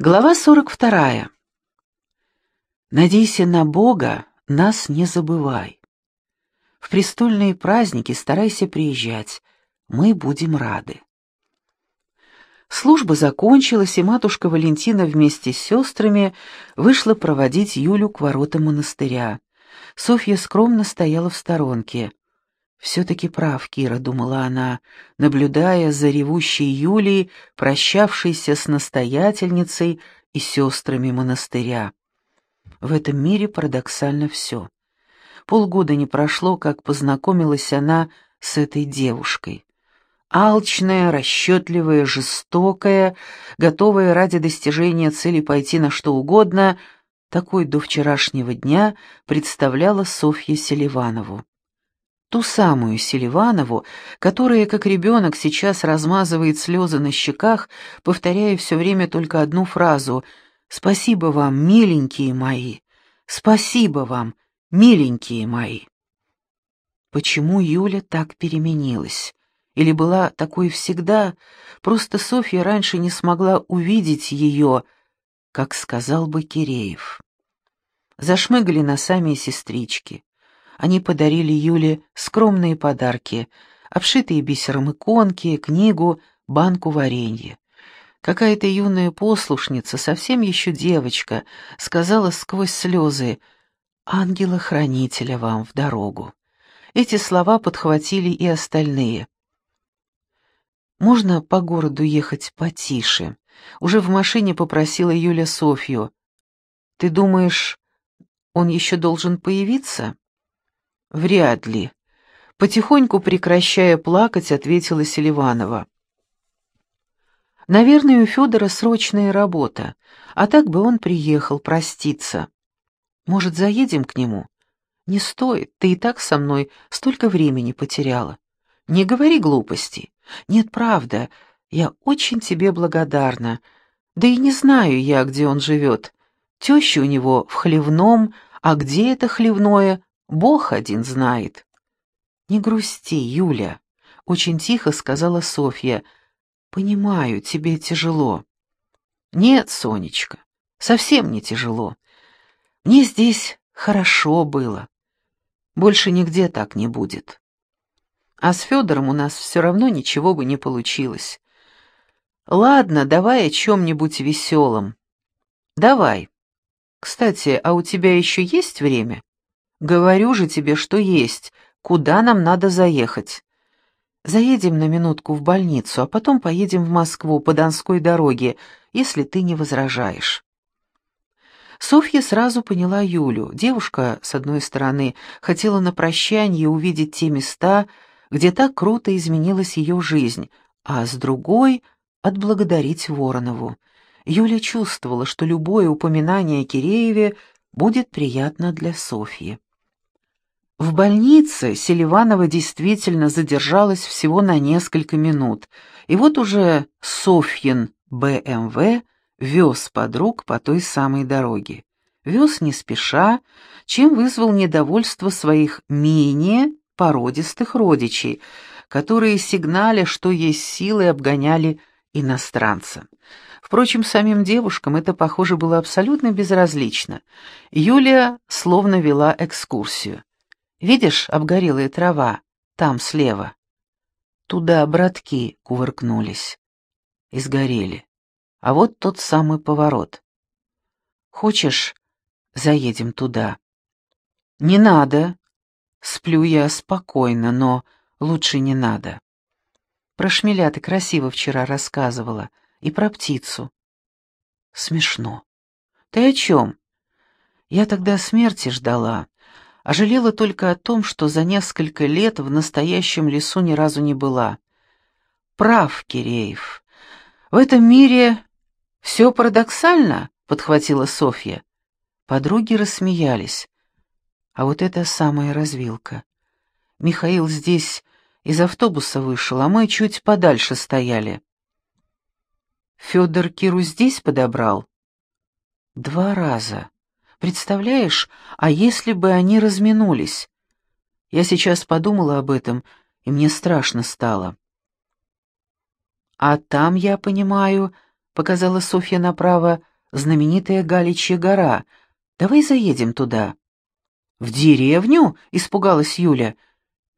Глава 42. Надейся на Бога, нас не забывай. В престольные праздники старайся приезжать, мы будем рады. Служба закончилась, и матушка Валентина вместе с сестрами вышла проводить Юлю к воротам монастыря. Софья скромно стояла в сторонке. «Все-таки прав, Кира», — думала она, наблюдая за ревущей Юлией, прощавшейся с настоятельницей и сестрами монастыря. В этом мире парадоксально все. Полгода не прошло, как познакомилась она с этой девушкой. Алчная, расчетливая, жестокая, готовая ради достижения цели пойти на что угодно, такой до вчерашнего дня представляла Софья Селиванову ту самую Селиванову, которая, как ребенок, сейчас размазывает слезы на щеках, повторяя все время только одну фразу «Спасибо вам, миленькие мои! Спасибо вам, миленькие мои!» Почему Юля так переменилась? Или была такой всегда, просто Софья раньше не смогла увидеть ее, как сказал бы Киреев. Зашмыгали носами сестрички. Они подарили Юле скромные подарки, обшитые бисером иконки, книгу, банку варенья. Какая-то юная послушница, совсем еще девочка, сказала сквозь слезы «Ангела-хранителя вам в дорогу». Эти слова подхватили и остальные. «Можно по городу ехать потише?» Уже в машине попросила Юля Софью. «Ты думаешь, он еще должен появиться?» «Вряд ли». Потихоньку прекращая плакать, ответила Селиванова. «Наверное, у Федора срочная работа, а так бы он приехал проститься. Может, заедем к нему?» «Не стоит, ты и так со мной столько времени потеряла. Не говори глупостей. Нет, правда, я очень тебе благодарна. Да и не знаю я, где он живет. Теща у него в хлевном, а где это хлевное, Бог один знает. Не грусти, Юля, очень тихо сказала Софья. Понимаю, тебе тяжело. Нет, Сонечка, совсем не тяжело. Мне здесь хорошо было. Больше нигде так не будет. А с Федором у нас все равно ничего бы не получилось. Ладно, давай о чем-нибудь веселом. Давай. Кстати, а у тебя еще есть время? Говорю же тебе, что есть. Куда нам надо заехать? Заедем на минутку в больницу, а потом поедем в Москву по Донской дороге, если ты не возражаешь. Софья сразу поняла Юлю. Девушка, с одной стороны, хотела на прощанье увидеть те места, где так круто изменилась ее жизнь, а с другой — отблагодарить Воронову. Юля чувствовала, что любое упоминание о Кирееве будет приятно для Софьи. В больнице Селиванова действительно задержалась всего на несколько минут, и вот уже Софьин БМВ вез подруг по той самой дороге. Вез не спеша, чем вызвал недовольство своих менее породистых родичей, которые сигналя, что есть силы, обгоняли иностранца. Впрочем, самим девушкам это, похоже, было абсолютно безразлично. Юлия словно вела экскурсию. Видишь, обгорелая трава, там слева. Туда братки кувыркнулись и сгорели. А вот тот самый поворот. Хочешь, заедем туда? Не надо. Сплю я спокойно, но лучше не надо. Про шмеля ты красиво вчера рассказывала, и про птицу. Смешно. Ты о чем? Я тогда смерти ждала а жалела только о том, что за несколько лет в настоящем лесу ни разу не была. Прав, Киреев. В этом мире все парадоксально, подхватила Софья. Подруги рассмеялись. А вот это самая развилка. Михаил здесь из автобуса вышел, а мы чуть подальше стояли. Федор Киру здесь подобрал? Два раза. Представляешь, а если бы они разминулись? Я сейчас подумала об этом, и мне страшно стало. А там, я понимаю, показала Софья направо, знаменитая Галичья гора. Давай заедем туда. В деревню? испугалась Юля.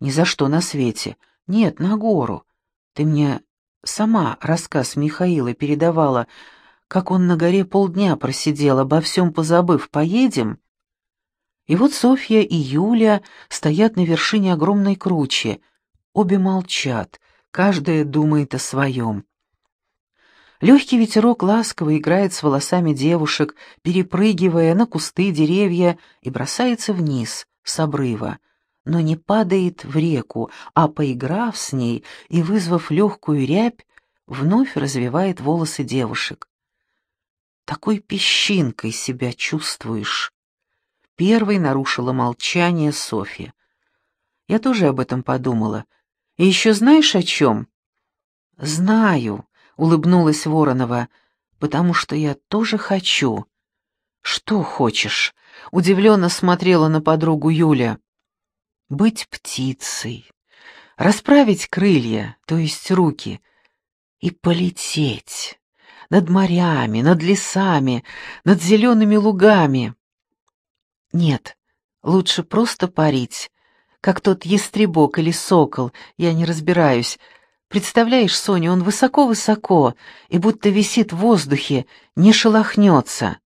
Ни за что на свете. Нет, на гору. Ты мне сама рассказ Михаила передавала, как он на горе полдня просидел, обо всем позабыв. Поедем? И вот Софья и Юля стоят на вершине огромной кручи. Обе молчат, каждая думает о своем. Легкий ветерок ласково играет с волосами девушек, перепрыгивая на кусты, деревья и бросается вниз, с обрыва, но не падает в реку, а, поиграв с ней и вызвав легкую рябь, вновь развивает волосы девушек. Такой песчинкой себя чувствуешь. Первой нарушила молчание Софья. Я тоже об этом подумала. И еще знаешь о чем? Знаю, улыбнулась Воронова, потому что я тоже хочу. Что хочешь? Удивленно смотрела на подругу Юля. Быть птицей, расправить крылья, то есть руки, и полететь над морями, над лесами, над зелеными лугами. Нет, лучше просто парить, как тот ястребок или сокол, я не разбираюсь. Представляешь, Соня, он высоко-высоко и будто висит в воздухе, не шелохнется.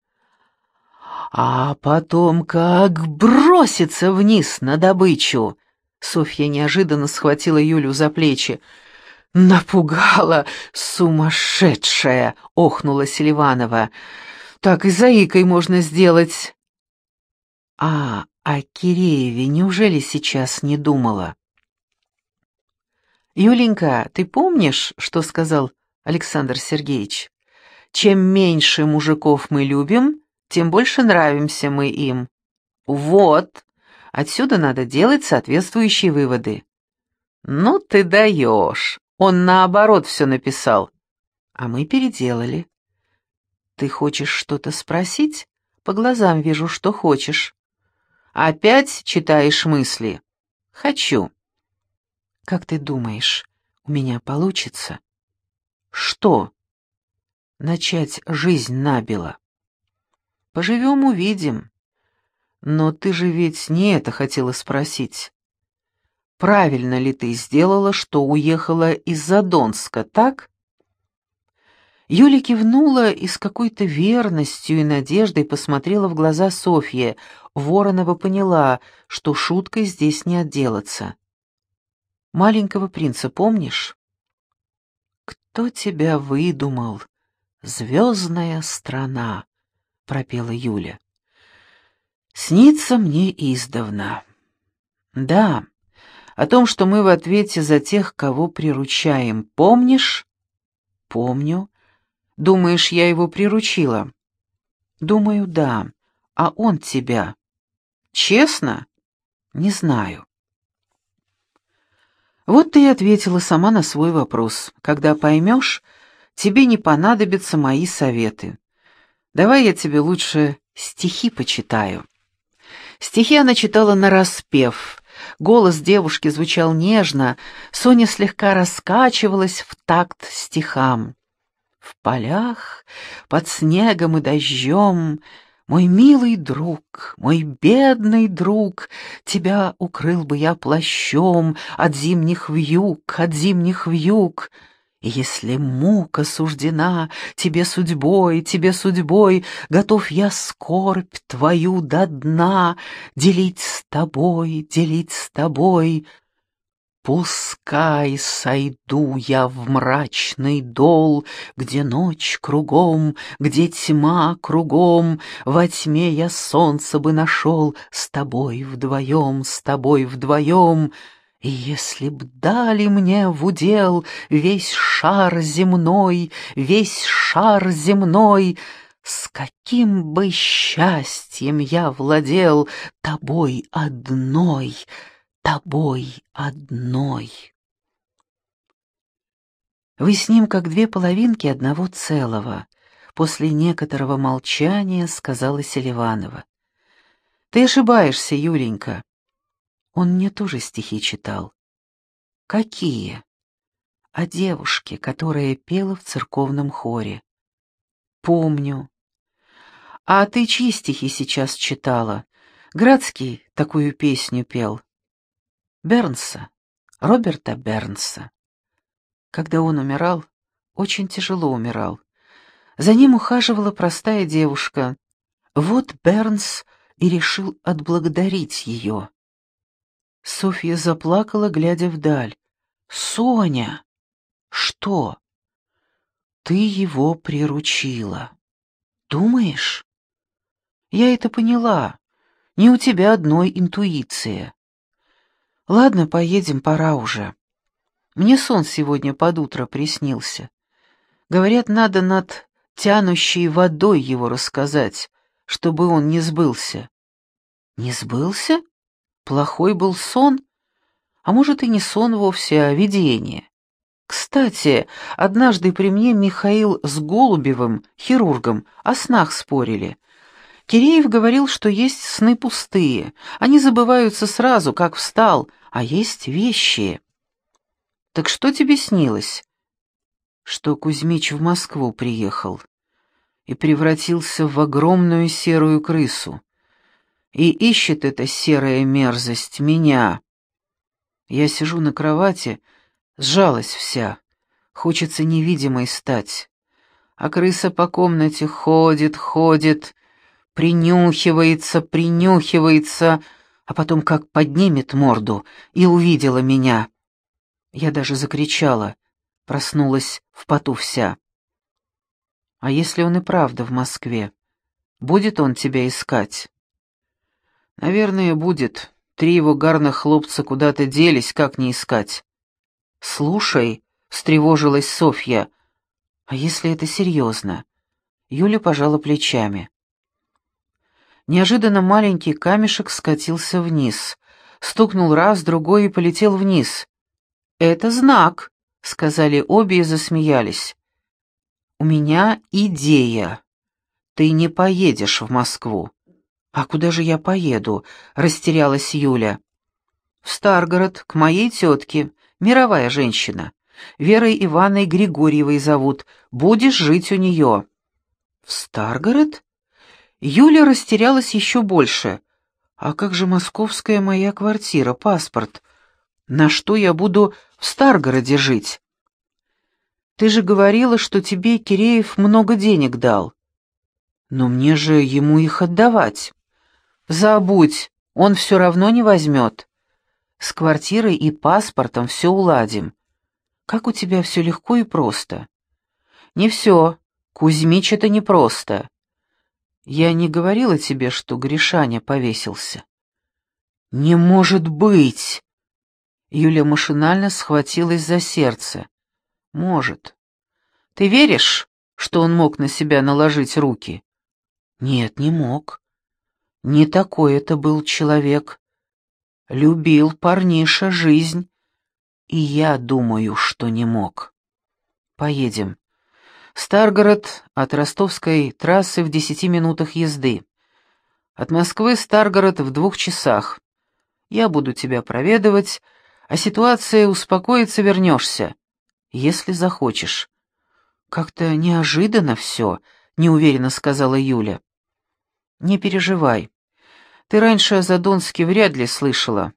А потом как бросится вниз на добычу. Софья неожиданно схватила Юлю за плечи. «Напугала сумасшедшая!» — охнула Селиванова. «Так и заикой можно сделать». «А о Кирееве неужели сейчас не думала?» «Юленька, ты помнишь, что сказал Александр Сергеевич? Чем меньше мужиков мы любим, тем больше нравимся мы им. Вот, отсюда надо делать соответствующие выводы». «Ну ты даешь!» Он наоборот все написал. А мы переделали. Ты хочешь что-то спросить? По глазам вижу, что хочешь. Опять читаешь мысли? Хочу. Как ты думаешь, у меня получится? Что? Начать жизнь набело. Поживем, увидим. Но ты же ведь не это хотела спросить правильно ли ты сделала, что уехала из Задонска, так?» Юля кивнула и с какой-то верностью и надеждой посмотрела в глаза Софье. Воронова поняла, что шуткой здесь не отделаться. «Маленького принца помнишь?» «Кто тебя выдумал? Звездная страна», — пропела Юля. «Снится мне издавна». «Да, о том, что мы в ответе за тех, кого приручаем. Помнишь? Помню. Думаешь, я его приручила? Думаю, да. А он тебя? Честно? Не знаю. Вот ты и ответила сама на свой вопрос. Когда поймешь, тебе не понадобятся мои советы. Давай я тебе лучше стихи почитаю. Стихи она читала нараспев, Голос девушки звучал нежно, Соня слегка раскачивалась в такт стихам. В полях, под снегом и дождем, Мой милый друг, мой бедный друг, Тебя укрыл бы я плащом От зимних вьюг, от зимних вьюг — если мука суждена тебе судьбой, тебе судьбой, Готов я скорбь твою до дна Делить с тобой, делить с тобой. Пускай сойду я в мрачный дол, Где ночь кругом, где тьма кругом, Во тьме я солнце бы нашел С тобой вдвоем, с тобой вдвоем — если б дали мне в удел весь шар земной, весь шар земной, с каким бы счастьем я владел тобой одной, тобой одной. Вы с ним как две половинки одного целого, после некоторого молчания сказала Селиванова. Ты ошибаешься, Юленька. Он мне тоже стихи читал. Какие? О девушке, которая пела в церковном хоре. Помню. А ты чьи стихи сейчас читала? Градский такую песню пел. Бернса, Роберта Бернса. Когда он умирал, очень тяжело умирал. За ним ухаживала простая девушка. Вот Бернс и решил отблагодарить ее. Софья заплакала, глядя вдаль. «Соня!» «Что?» «Ты его приручила. Думаешь?» «Я это поняла. Не у тебя одной интуиция. Ладно, поедем, пора уже. Мне сон сегодня под утро приснился. Говорят, надо над тянущей водой его рассказать, чтобы он не сбылся. Не сбылся? Плохой был сон? А может и не сон вовсе, а видение. Кстати, однажды при мне Михаил с Голубевым, хирургом, о снах спорили. Киреев говорил, что есть сны пустые, они забываются сразу, как встал, а есть вещи. Так что тебе снилось? Что Кузьмич в Москву приехал и превратился в огромную серую крысу. И ищет эта серая мерзость меня. Я сижу на кровати, Сжалась вся. Хочется невидимой стать. А крыса по комнате ходит, ходит, принюхивается, принюхивается, а потом как поднимет морду и увидела меня. Я даже закричала, проснулась в поту вся. А если он и правда в Москве? Будет он тебя искать? Наверное, будет. Три его гарных хлопца куда-то делись, как не искать. «Слушай», — встревожилась Софья, — «а если это серьезно?» Юля пожала плечами. Неожиданно маленький камешек скатился вниз, стукнул раз, другой и полетел вниз. «Это знак», — сказали обе и засмеялись. «У меня идея. Ты не поедешь в Москву». «А куда же я поеду?» — растерялась Юля. «В Старгород, к моей тетке мировая женщина. Верой Ивановной Григорьевой зовут. Будешь жить у нее». «В Старгород?» Юля растерялась еще больше. «А как же московская моя квартира, паспорт? На что я буду в Старгороде жить?» «Ты же говорила, что тебе Киреев много денег дал». «Но мне же ему их отдавать». «Забудь, он все равно не возьмет». С квартирой и паспортом все уладим. Как у тебя все легко и просто. Не все. Кузьмич это непросто. Я не говорила тебе, что Гришаня повесился. Не может быть! Юля машинально схватилась за сердце. Может. Ты веришь, что он мог на себя наложить руки? Нет, не мог. Не такой это был человек. Любил парниша жизнь, и я думаю, что не мог. Поедем. Старгород от ростовской трассы в десяти минутах езды. От Москвы Старгород в двух часах. Я буду тебя проведывать, а ситуация успокоится, вернешься, если захочешь. Как-то неожиданно все, неуверенно сказала Юля. Не переживай. Ты раньше о Задонске вряд ли слышала.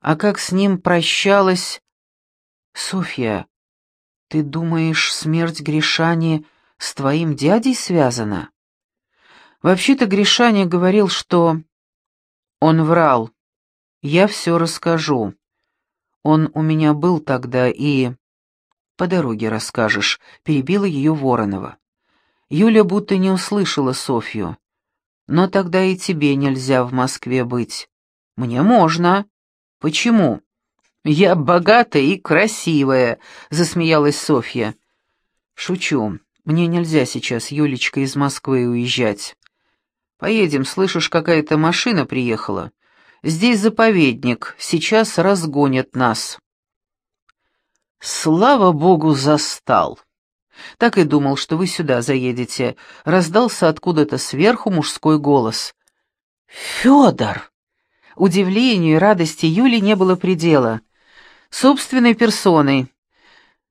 А как с ним прощалась... Софья, ты думаешь, смерть Гришани с твоим дядей связана? Вообще-то Гришаня говорил, что... Он врал. Я все расскажу. Он у меня был тогда и... По дороге расскажешь, перебила ее Воронова. Юля будто не услышала Софью. Но тогда и тебе нельзя в Москве быть. Мне можно. Почему? Я богатая и красивая, засмеялась Софья. Шучу. Мне нельзя сейчас, Юлечка, из Москвы уезжать. Поедем, слышишь, какая-то машина приехала. Здесь заповедник, сейчас разгонят нас. Слава богу, застал. Так и думал, что вы сюда заедете. Раздался откуда-то сверху мужской голос. «Федор!» Удивлению и радости Юли не было предела. Собственной персоной.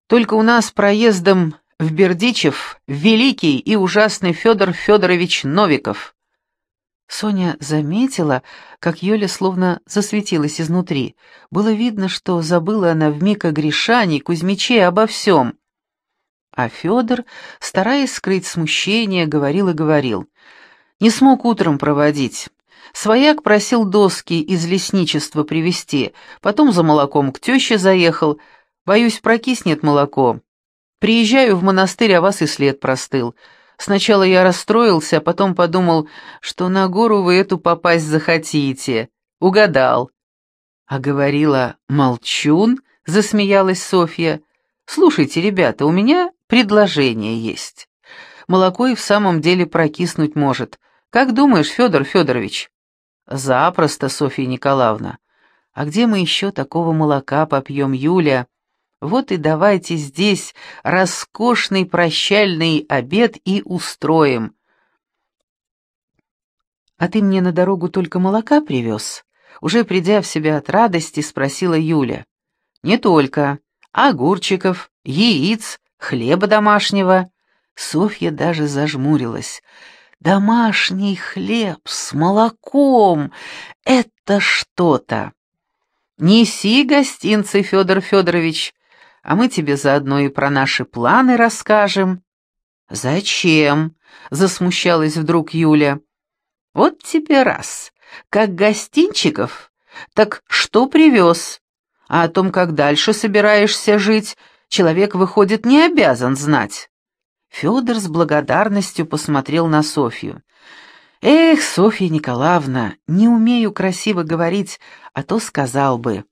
Только у нас проездом в Бердичев великий и ужасный Федор Федорович Новиков». Соня заметила, как Юля словно засветилась изнутри. Было видно, что забыла она вмиг о Гришане, Кузьмиче, обо всем. А Федор, стараясь скрыть смущение, говорил и говорил. «Не смог утром проводить. Свояк просил доски из лесничества привезти, потом за молоком к теще заехал. Боюсь, прокиснет молоко. Приезжаю в монастырь, а вас и след простыл. Сначала я расстроился, а потом подумал, что на гору вы эту попасть захотите. Угадал. А говорила «молчун», — засмеялась Софья. «Слушайте, ребята, у меня предложение есть. Молоко и в самом деле прокиснуть может. Как думаешь, Федор Федорович?» «Запросто, Софья Николаевна. А где мы еще такого молока попьем, Юля?» Вот и давайте здесь роскошный прощальный обед и устроим. А ты мне на дорогу только молока привез? Уже придя в себя от радости, спросила Юля. Не только. Огурчиков, яиц, хлеба домашнего. Софья даже зажмурилась. Домашний хлеб с молоком — это что-то. Неси гостинцы, Федор Федорович, а мы тебе заодно и про наши планы расскажем». «Зачем?» — засмущалась вдруг Юля. «Вот тебе раз. Как гостинчиков? Так что привез? А о том, как дальше собираешься жить, человек, выходит, не обязан знать». Федор с благодарностью посмотрел на Софью. «Эх, Софья Николаевна, не умею красиво говорить, а то сказал бы.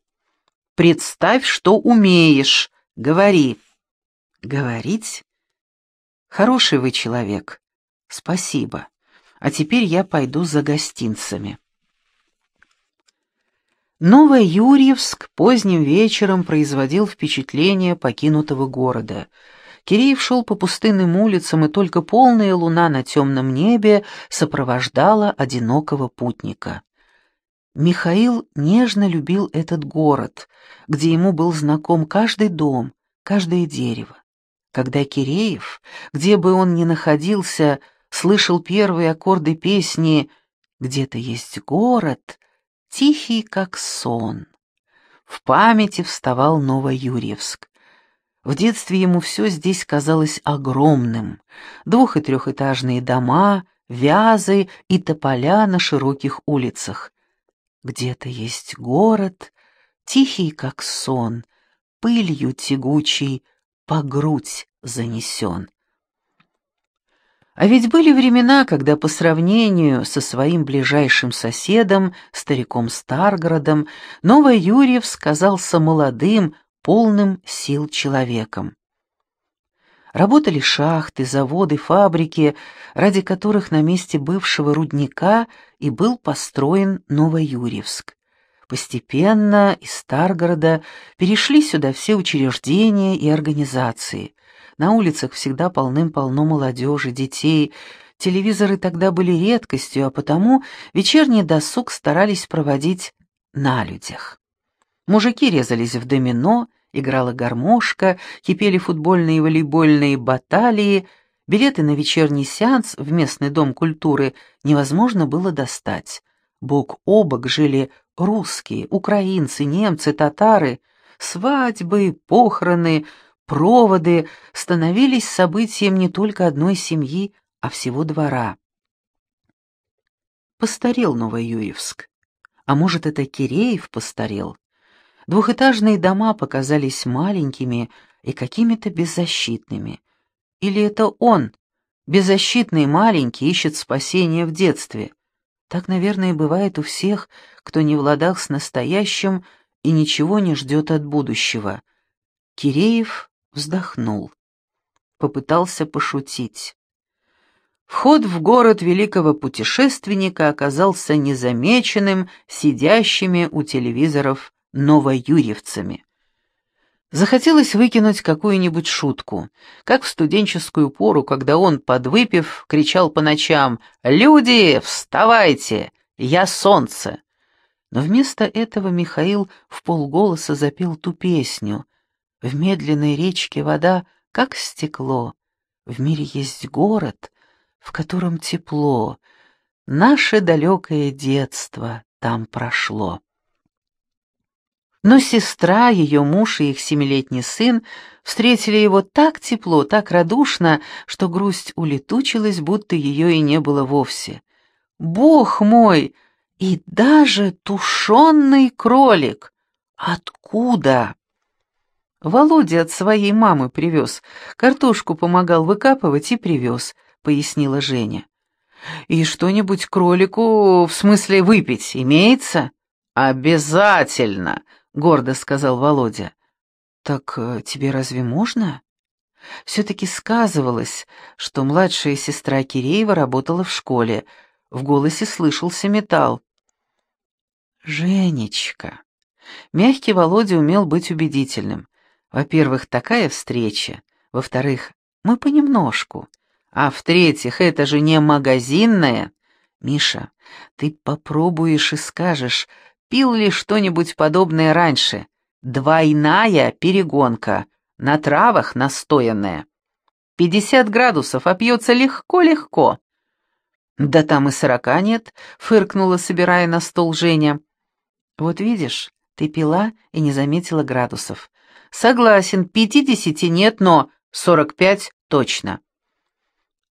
Представь, что умеешь, Говори. Говорить? Хороший вы человек. Спасибо. А теперь я пойду за гостинцами. Новоюрьевск поздним вечером производил впечатление покинутого города. Киреев шел по пустынным улицам, и только полная луна на темном небе сопровождала одинокого путника. Михаил нежно любил этот город, где ему был знаком каждый дом, каждое дерево. Когда Киреев, где бы он ни находился, слышал первые аккорды песни «Где-то есть город», тихий, как сон. В памяти вставал Новоюрьевск. В детстве ему все здесь казалось огромным. Двух- и трехэтажные дома, вязы и тополя на широких улицах. Где-то есть город, тихий, как сон, пылью тягучей по грудь занесен. А ведь были времена, когда по сравнению со своим ближайшим соседом, стариком Старгородом, Новоюрьевск казался молодым, полным сил человеком. Работали шахты, заводы, фабрики, ради которых на месте бывшего рудника и был построен Новоюрьевск. Постепенно из Старгорода перешли сюда все учреждения и организации. На улицах всегда полным-полно молодежи, детей. Телевизоры тогда были редкостью, а потому вечерний досуг старались проводить на людях. Мужики резались в домино, играла гармошка, кипели футбольные и волейбольные баталии, билеты на вечерний сеанс в местный дом культуры невозможно было достать. Бок о бок жили русские, украинцы, немцы, татары. Свадьбы, похороны, проводы становились событием не только одной семьи, а всего двора. Постарел Новоюевск. А может, это Киреев постарел? Двухэтажные дома показались маленькими и какими-то беззащитными. Или это он, беззащитный маленький, ищет спасения в детстве? Так, наверное, бывает у всех, кто не в ладах с настоящим и ничего не ждет от будущего. Киреев вздохнул. Попытался пошутить. Вход в город великого путешественника оказался незамеченным сидящими у телевизоров новоюрьевцами. Захотелось выкинуть какую-нибудь шутку, как в студенческую пору, когда он, подвыпив, кричал по ночам «Люди, вставайте! Я солнце!» Но вместо этого Михаил в полголоса запел ту песню. В медленной речке вода как стекло. В мире есть город, в котором тепло. Наше далекое детство там прошло. Но сестра, ее муж и их семилетний сын встретили его так тепло, так радушно, что грусть улетучилась, будто ее и не было вовсе. «Бог мой! И даже тушенный кролик! Откуда?» Володя от своей мамы привез. Картошку помогал выкапывать и привез, пояснила Женя. И что-нибудь кролику, в смысле выпить, имеется? Обязательно, гордо сказал Володя. Так э, тебе разве можно? Все-таки сказывалось, что младшая сестра Киреева работала в школе. В голосе слышался металл. «Женечка». Мягкий Володя умел быть убедительным. Во-первых, такая встреча. Во-вторых, мы понемножку. А в-третьих, это же не магазинная. Миша, ты попробуешь и скажешь, пил ли что-нибудь подобное раньше. Двойная перегонка, на травах настоянная. Пятьдесят градусов, опьется легко-легко. «Да там и сорока нет», — фыркнула, собирая на стол Женя. «Вот видишь, ты пила и не заметила градусов. Согласен, пятидесяти нет, но сорок пять точно.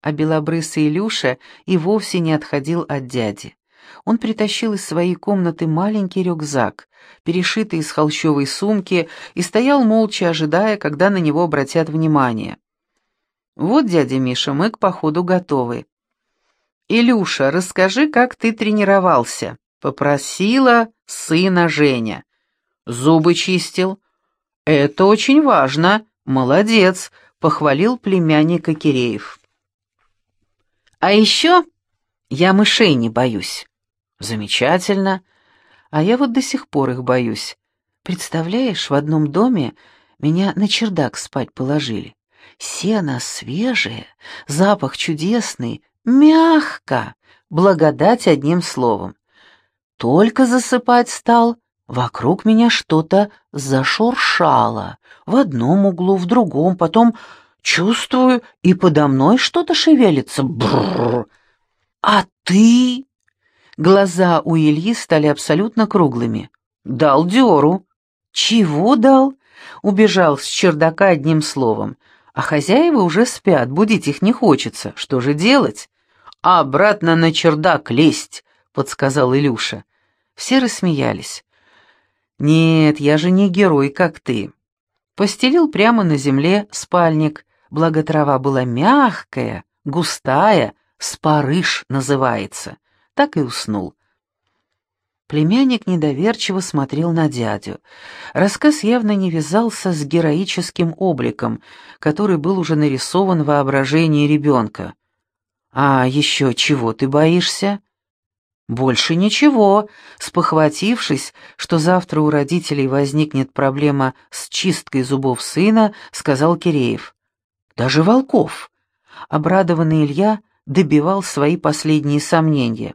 А белобрысый Илюша и вовсе не отходил от дяди. Он притащил из своей комнаты маленький рюкзак, перешитый из холщовой сумки, и стоял молча, ожидая, когда на него обратят внимание. «Вот, дядя Миша, мы к походу готовы». «Илюша, расскажи, как ты тренировался», — попросила сына Женя. «Зубы чистил, «Это очень важно. Молодец», — похвалил племянника Киреев. «А еще я мышей не боюсь». «Замечательно. А я вот до сих пор их боюсь. Представляешь, в одном доме меня на чердак спать положили. Сено свежее, запах чудесный, мягко, благодать одним словом. Только засыпать стал, Вокруг меня что-то зашуршало. В одном углу, в другом, потом чувствую, и подо мной что-то шевелится. Бррр. А ты? Глаза у Ильи стали абсолютно круглыми. Дал дёру. Чего дал? Убежал с чердака одним словом. А хозяева уже спят, будить их не хочется. Что же делать? обратно на чердак лезть, подсказал Илюша. Все рассмеялись. «Нет, я же не герой, как ты». Постелил прямо на земле спальник, благо трава была мягкая, густая, спарыш называется. Так и уснул. Племянник недоверчиво смотрел на дядю. Рассказ явно не вязался с героическим обликом, который был уже нарисован в воображении ребенка. «А еще чего ты боишься?» Больше ничего, спохватившись, что завтра у родителей возникнет проблема с чисткой зубов сына, сказал Киреев. Даже волков. Обрадованный Илья добивал свои последние сомнения.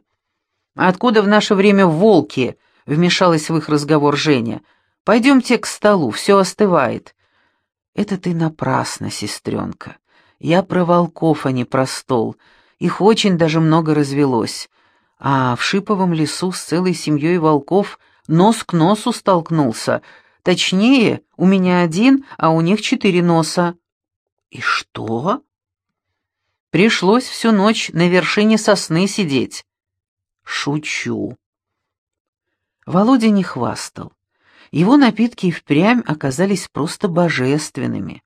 «Откуда в наше время волки?» — вмешалась в их разговор Женя. «Пойдемте к столу, все остывает». «Это ты напрасно, сестренка. Я про волков, а не про стол. Их очень даже много развелось а в Шиповом лесу с целой семьей волков нос к носу столкнулся. Точнее, у меня один, а у них четыре носа. И что? Пришлось всю ночь на вершине сосны сидеть. Шучу. Володя не хвастал. Его напитки и впрямь оказались просто божественными.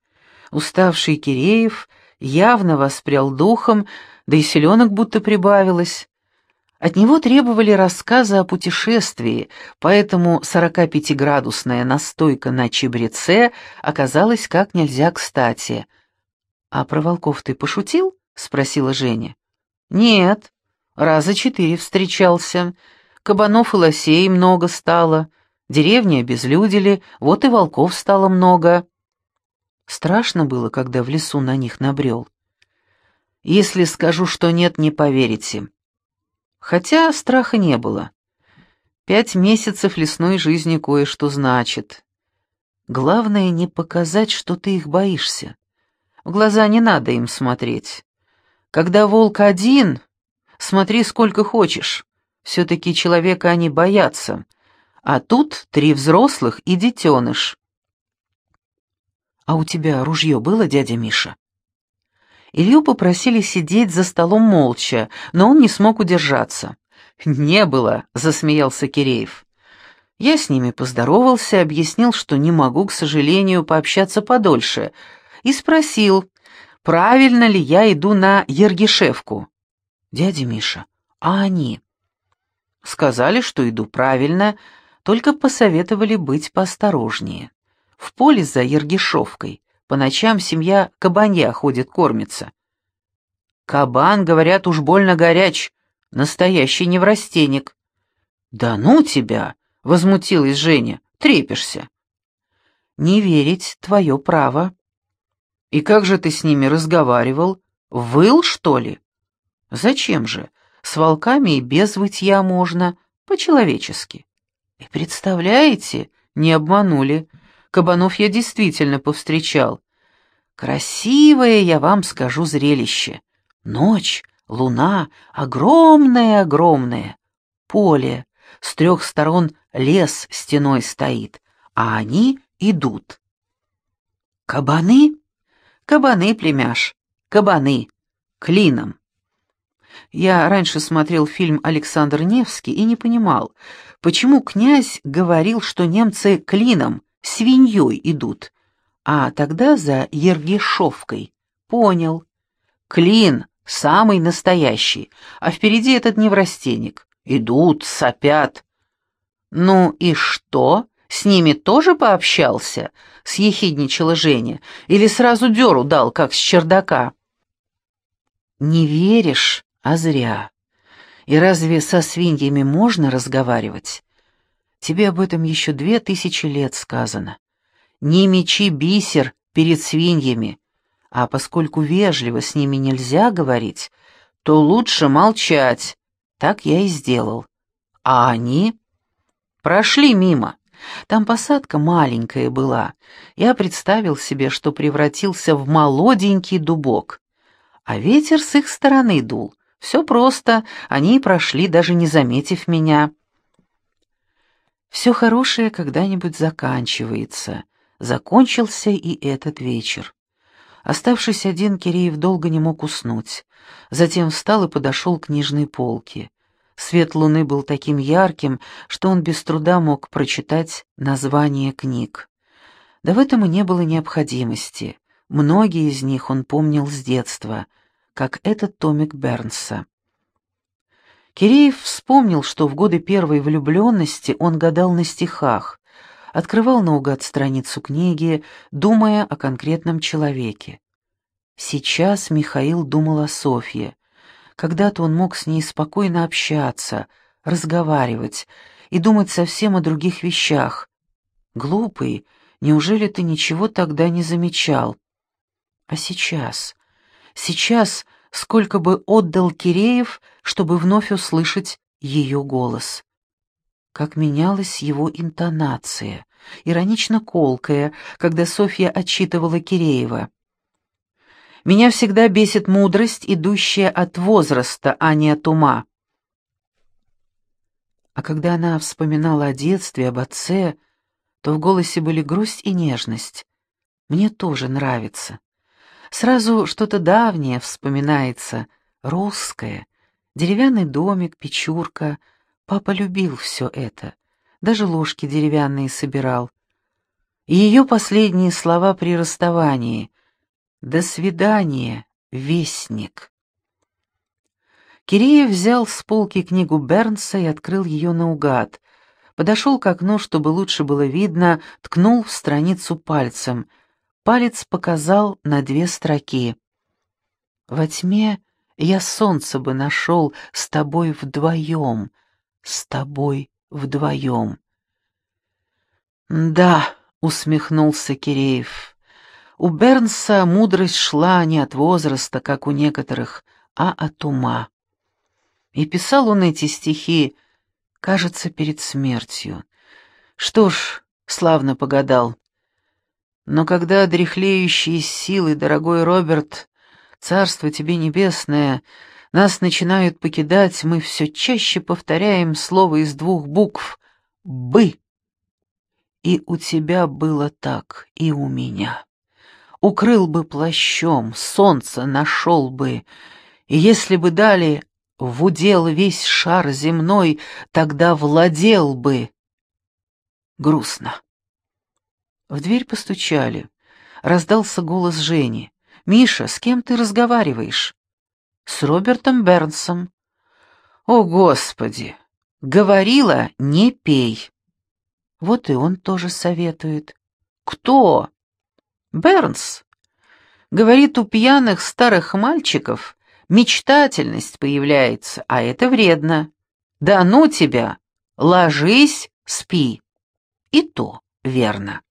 Уставший Киреев явно воспрял духом, да и селенок будто прибавилось. От него требовали рассказа о путешествии, поэтому 45-градусная настойка на чебреце оказалась как нельзя кстати. «А про волков ты пошутил?» — спросила Женя. «Нет, раза четыре встречался. Кабанов и лосей много стало, деревни обезлюдили, вот и волков стало много». Страшно было, когда в лесу на них набрел. «Если скажу, что нет, не поверите». Хотя страха не было. Пять месяцев лесной жизни кое-что значит. Главное не показать, что ты их боишься. В глаза не надо им смотреть. Когда волк один, смотри сколько хочешь. Все-таки человека они боятся. А тут три взрослых и детеныш. «А у тебя ружье было, дядя Миша?» Илью попросили сидеть за столом молча, но он не смог удержаться. «Не было», — засмеялся Киреев. Я с ними поздоровался, объяснил, что не могу, к сожалению, пообщаться подольше, и спросил, правильно ли я иду на Ергишевку. «Дядя Миша, а они?» Сказали, что иду правильно, только посоветовали быть поосторожнее. В поле за Ергишовкой по ночам семья кабанья ходит кормится. Кабан, говорят, уж больно горяч, настоящий неврастенник. «Да ну тебя!» — возмутилась Женя. «Трепишься». «Не верить — твое право». «И как же ты с ними разговаривал? Выл, что ли?» «Зачем же? С волками и без вытья можно, по-человечески». И представляете, не обманули. Кабанов я действительно повстречал. Красивое, я вам скажу, зрелище. Ночь, луна, огромное-огромное. Поле, с трех сторон лес стеной стоит, а они идут. Кабаны? Кабаны, племяш, кабаны, клином. Я раньше смотрел фильм «Александр Невский» и не понимал, почему князь говорил, что немцы клином, свиньей идут, а тогда за Ергешовкой. Понял. Клин самый настоящий, а впереди этот неврастенник. Идут, сопят. Ну и что? С ними тоже пообщался? Съехидничала Женя. Или сразу дёру дал, как с чердака? Не веришь, а зря. И разве со свиньями можно разговаривать? Тебе об этом еще две тысячи лет сказано. Не мечи бисер перед свиньями, а поскольку вежливо с ними нельзя говорить, то лучше молчать. Так я и сделал. А они прошли мимо. Там посадка маленькая была. Я представил себе, что превратился в молоденький дубок. А ветер с их стороны дул. Все просто, они прошли, даже не заметив меня. Все хорошее когда-нибудь заканчивается. Закончился и этот вечер. Оставшись один, Киреев долго не мог уснуть. Затем встал и подошел к книжной полке. Свет луны был таким ярким, что он без труда мог прочитать название книг. Да в этом и не было необходимости. Многие из них он помнил с детства — как этот томик Бернса. Киреев вспомнил, что в годы первой влюбленности он гадал на стихах, открывал наугад страницу книги, думая о конкретном человеке. Сейчас Михаил думал о Софье. Когда-то он мог с ней спокойно общаться, разговаривать и думать совсем о других вещах. Глупый, неужели ты ничего тогда не замечал? А сейчас? Сейчас сколько бы отдал Киреев, чтобы вновь услышать ее голос. Как менялась его интонация, иронично колкая, когда Софья отчитывала Киреева. «Меня всегда бесит мудрость, идущая от возраста, а не от ума». А когда она вспоминала о детстве, об отце, то в голосе были грусть и нежность. «Мне тоже нравится». Сразу что-то давнее вспоминается, русское. Деревянный домик, печурка. Папа любил все это. Даже ложки деревянные собирал. И ее последние слова при расставании. «До свидания, вестник». Киреев взял с полки книгу Бернса и открыл ее наугад. Подошел к окну, чтобы лучше было видно, ткнул в страницу пальцем — Палец показал на две строки. «Во тьме я солнце бы нашел с тобой вдвоем, с тобой вдвоем». «Да», — усмехнулся Киреев, — «у Бернса мудрость шла не от возраста, как у некоторых, а от ума». И писал он эти стихи, кажется, перед смертью. Что ж, славно погадал. Но когда дряхлеющие силы, дорогой Роберт, царство тебе небесное, нас начинают покидать, мы все чаще повторяем слово из двух букв «бы». И у тебя было так, и у меня. Укрыл бы плащом, солнце нашел бы, и если бы дали в удел весь шар земной, тогда владел бы. Грустно. В дверь постучали. Раздался голос Жени. «Миша, с кем ты разговариваешь?» «С Робертом Бернсом». «О, Господи! Говорила, не пей». Вот и он тоже советует. «Кто?» «Бернс. Говорит, у пьяных старых мальчиков мечтательность появляется, а это вредно. Да ну тебя! Ложись, спи». И то верно.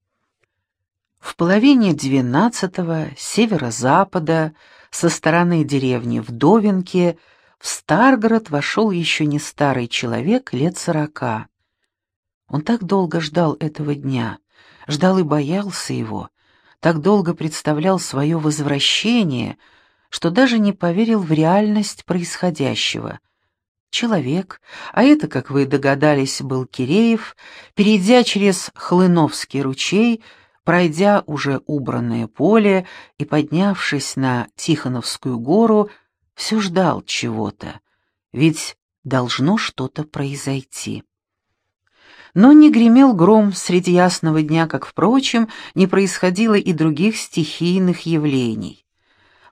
В половине двенадцатого северо-запада со стороны деревни Вдовинки в Старгород вошел еще не старый человек лет сорока. Он так долго ждал этого дня, ждал и боялся его, так долго представлял свое возвращение, что даже не поверил в реальность происходящего. Человек, а это, как вы догадались, был Киреев, перейдя через Хлыновский ручей, Пройдя уже убранное поле и поднявшись на Тихоновскую гору, все ждал чего-то, ведь должно что-то произойти. Но не гремел гром среди ясного дня, как, впрочем, не происходило и других стихийных явлений.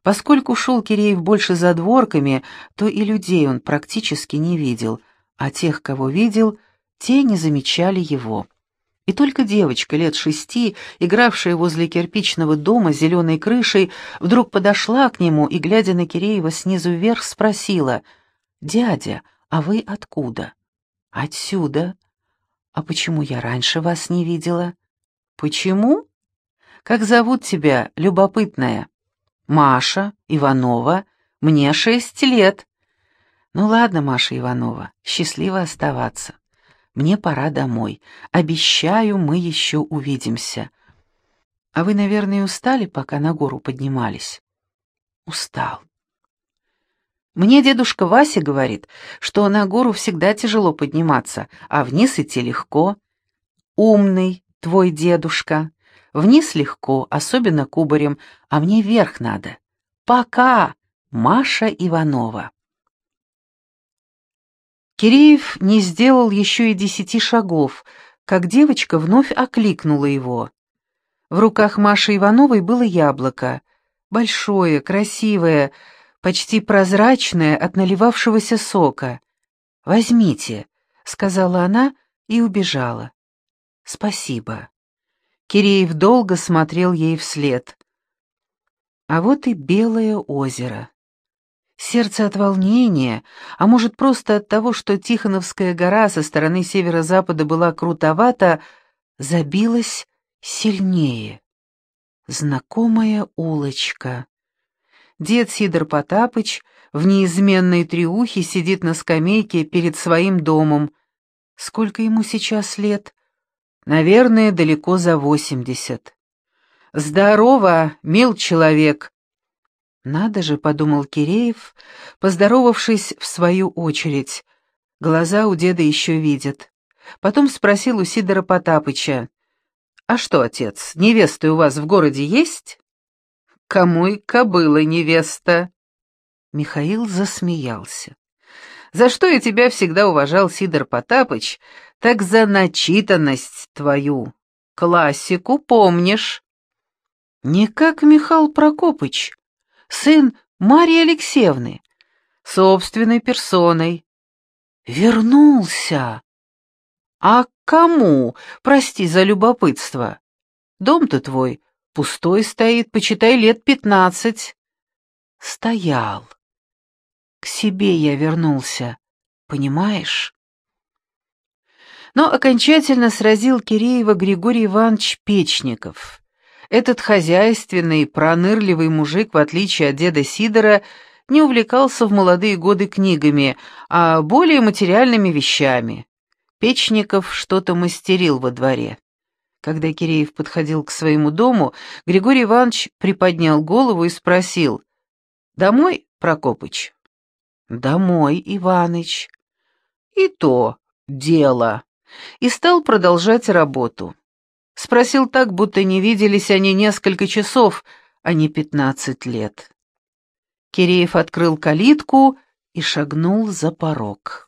Поскольку шел Киреев больше за дворками, то и людей он практически не видел, а тех, кого видел, те не замечали его. И только девочка лет шести, игравшая возле кирпичного дома с зеленой крышей, вдруг подошла к нему и, глядя на Киреева снизу вверх, спросила, «Дядя, а вы откуда?» «Отсюда». «А почему я раньше вас не видела?» «Почему?» «Как зовут тебя, любопытная?» «Маша Иванова. Мне шесть лет». «Ну ладно, Маша Иванова, счастливо оставаться». Мне пора домой. Обещаю, мы еще увидимся. А вы, наверное, устали, пока на гору поднимались? Устал. Мне дедушка Вася говорит, что на гору всегда тяжело подниматься, а вниз идти легко. Умный твой дедушка. Вниз легко, особенно кубарем, а мне вверх надо. Пока, Маша Иванова. Киреев не сделал еще и десяти шагов, как девочка вновь окликнула его. В руках Маши Ивановой было яблоко, большое, красивое, почти прозрачное от наливавшегося сока. «Возьмите», — сказала она и убежала. «Спасибо». Киреев долго смотрел ей вслед. А вот и Белое озеро. Сердце от волнения, а может просто от того, что Тихоновская гора со стороны северо-запада была крутовата, забилось сильнее. Знакомая улочка. Дед Сидор Потапыч в неизменной триухе сидит на скамейке перед своим домом. Сколько ему сейчас лет? Наверное, далеко за восемьдесят. «Здорово, мил человек!» «Надо же», — подумал Киреев, поздоровавшись в свою очередь. Глаза у деда еще видят. Потом спросил у Сидора Потапыча. «А что, отец, невесты у вас в городе есть?» «Кому и кобыла невеста?» Михаил засмеялся. «За что я тебя всегда уважал, Сидор Потапыч, так за начитанность твою. Классику помнишь?» «Не как Михаил Прокопыч», сын Марии Алексеевны, собственной персоной. Вернулся. А кому, прости за любопытство? Дом-то твой пустой стоит, почитай, лет пятнадцать. Стоял. К себе я вернулся, понимаешь? Но окончательно сразил Киреева Григорий Иванович Печников. Этот хозяйственный, пронырливый мужик, в отличие от деда Сидора, не увлекался в молодые годы книгами, а более материальными вещами. Печников что-то мастерил во дворе. Когда Киреев подходил к своему дому, Григорий Иванович приподнял голову и спросил, «Домой, Прокопыч?» «Домой, Иваныч». «И то дело». И стал продолжать работу. Спросил так, будто не виделись они несколько часов, а не пятнадцать лет. Киреев открыл калитку и шагнул за порог.